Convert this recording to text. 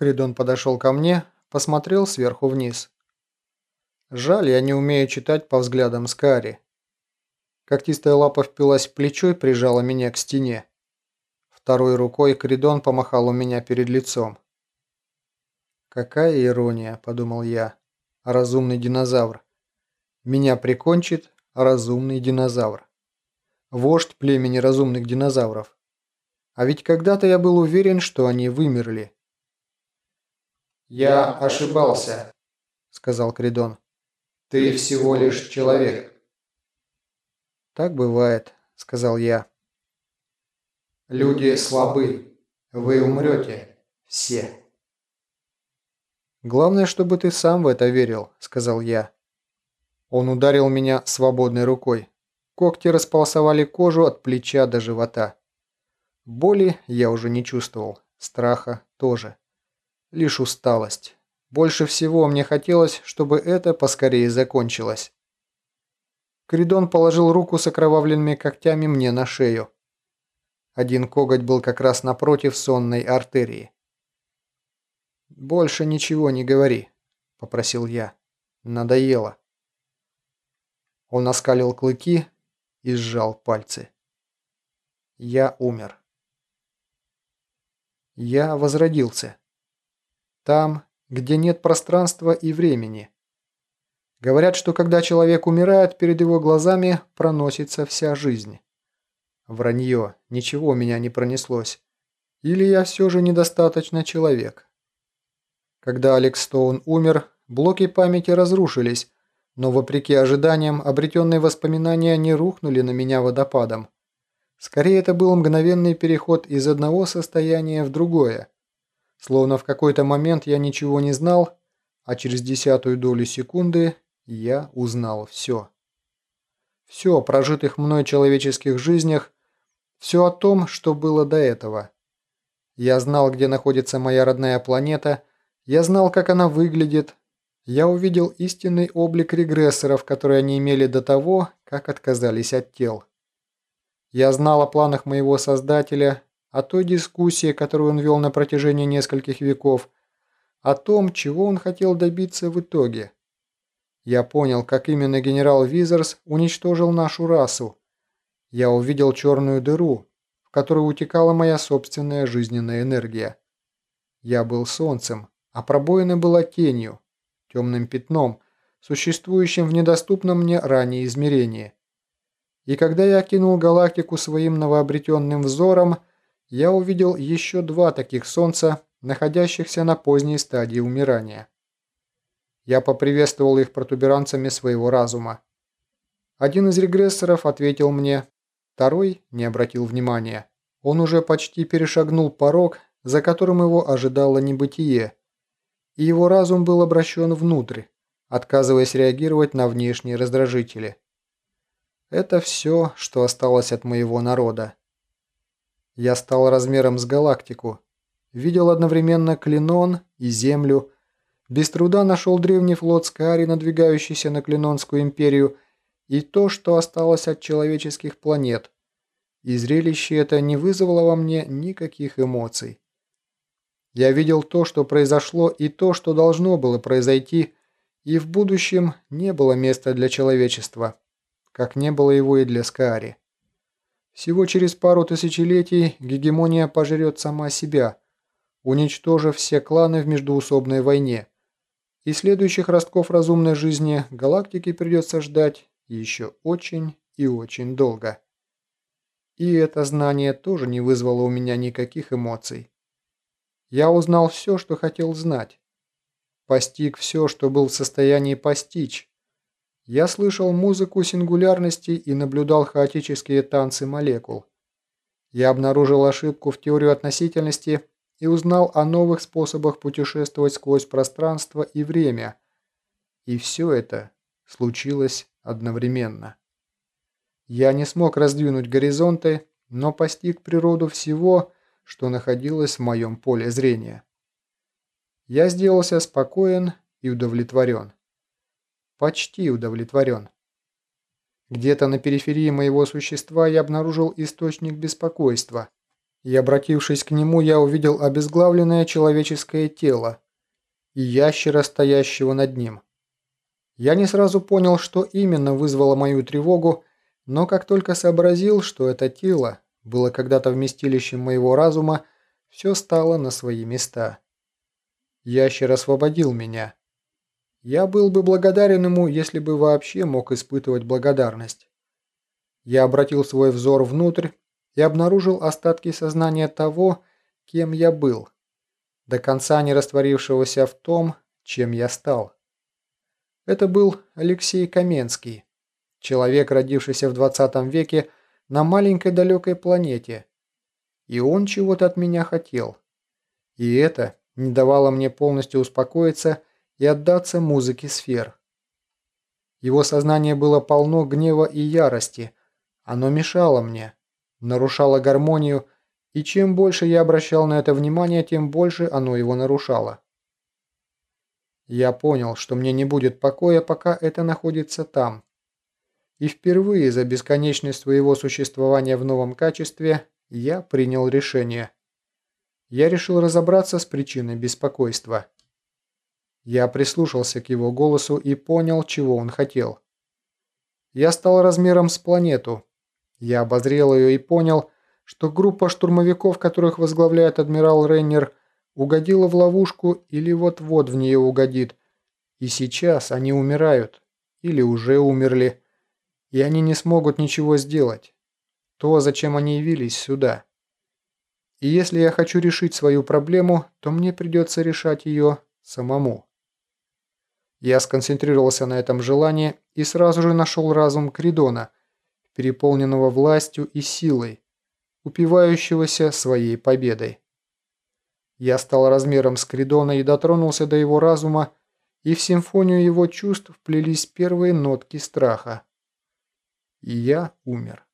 Кридон подошел ко мне, посмотрел сверху вниз. Жаль, я не умею читать по взглядам Скари. Когтистая лапа впилась в плечо и прижала меня к стене. Второй рукой Кридон помахал у меня перед лицом. «Какая ирония», – подумал я. «Разумный динозавр. Меня прикончит разумный динозавр. Вождь племени разумных динозавров. А ведь когда-то я был уверен, что они вымерли». «Я ошибался», – сказал Кридон. «Ты всего лишь человек». «Так бывает», – сказал я. «Люди слабы. Вы умрете. Все». «Главное, чтобы ты сам в это верил», – сказал я. Он ударил меня свободной рукой. Когти располосовали кожу от плеча до живота. Боли я уже не чувствовал, страха тоже. Лишь усталость. Больше всего мне хотелось, чтобы это поскорее закончилось. Кридон положил руку с окровавленными когтями мне на шею. Один коготь был как раз напротив сонной артерии. «Больше ничего не говори», – попросил я. «Надоело». Он оскалил клыки и сжал пальцы. Я умер. Я возродился. Там, где нет пространства и времени. Говорят, что когда человек умирает, перед его глазами проносится вся жизнь. Вранье, ничего у меня не пронеслось. Или я все же недостаточно человек. Когда Алекс Стоун умер, блоки памяти разрушились, но вопреки ожиданиям обретенные воспоминания не рухнули на меня водопадом. Скорее, это был мгновенный переход из одного состояния в другое. Словно в какой-то момент я ничего не знал, а через десятую долю секунды я узнал все. Все о прожитых мной человеческих жизнях, все о том, что было до этого. Я знал, где находится моя родная планета, я знал, как она выглядит, я увидел истинный облик регрессоров, которые они имели до того, как отказались от тел. Я знал о планах моего создателя, о той дискуссии, которую он вел на протяжении нескольких веков, о том, чего он хотел добиться в итоге. Я понял, как именно генерал Визерс уничтожил нашу расу. Я увидел черную дыру, в которую утекала моя собственная жизненная энергия. Я был солнцем, а пробоина была тенью, темным пятном, существующим в недоступном мне ранее измерении. И когда я окинул галактику своим новообретенным взором, я увидел еще два таких солнца, находящихся на поздней стадии умирания. Я поприветствовал их протуберанцами своего разума. Один из регрессоров ответил мне, второй не обратил внимания. Он уже почти перешагнул порог, за которым его ожидало небытие, и его разум был обращен внутрь, отказываясь реагировать на внешние раздражители. Это все, что осталось от моего народа. Я стал размером с галактику, видел одновременно Клинон и Землю, без труда нашел древний флот Скари, надвигающийся на Клинонскую империю, и то, что осталось от человеческих планет. И зрелище это не вызвало во мне никаких эмоций. Я видел то, что произошло, и то, что должно было произойти, и в будущем не было места для человечества, как не было его и для Скаари. Всего через пару тысячелетий гегемония пожрет сама себя, уничтожив все кланы в междуусобной войне, и следующих ростков разумной жизни галактики придется ждать еще очень и очень долго. И это знание тоже не вызвало у меня никаких эмоций. Я узнал все, что хотел знать. Постиг все, что был в состоянии постичь. Я слышал музыку сингулярности и наблюдал хаотические танцы молекул. Я обнаружил ошибку в теорию относительности и узнал о новых способах путешествовать сквозь пространство и время. И все это случилось одновременно. Я не смог раздвинуть горизонты, но постиг природу всего, что находилось в моем поле зрения. Я сделался спокоен и удовлетворен. Почти удовлетворен. Где-то на периферии моего существа я обнаружил источник беспокойства. и, обратившись к нему, я увидел обезглавленное человеческое тело и ящера, стоящего над ним. Я не сразу понял, что именно вызвало мою тревогу, но как только сообразил, что это тело было когда-то вместилищем моего разума, все стало на свои места. Ящер освободил меня. Я был бы благодарен ему, если бы вообще мог испытывать благодарность. Я обратил свой взор внутрь и обнаружил остатки сознания того, кем я был, до конца не растворившегося в том, чем я стал. Это был Алексей Каменский, человек, родившийся в 20 веке на маленькой далекой планете. И он чего-то от меня хотел. И это не давало мне полностью успокоиться и отдаться музыке сфер. Его сознание было полно гнева и ярости. Оно мешало мне, нарушало гармонию, и чем больше я обращал на это внимание, тем больше оно его нарушало. Я понял, что мне не будет покоя, пока это находится там. И впервые за бесконечность своего существования в новом качестве я принял решение. Я решил разобраться с причиной беспокойства. Я прислушался к его голосу и понял, чего он хотел. Я стал размером с планету. Я обозрел ее и понял, что группа штурмовиков, которых возглавляет адмирал Рейнер, угодила в ловушку или вот-вот в нее угодит. И сейчас они умирают. Или уже умерли. И они не смогут ничего сделать. То, зачем они явились сюда. И если я хочу решить свою проблему, то мне придется решать ее самому. Я сконцентрировался на этом желании и сразу же нашел разум Кридона, переполненного властью и силой, упивающегося своей победой. Я стал размером с Кридона и дотронулся до его разума, и в симфонию его чувств вплелись первые нотки страха. И я умер.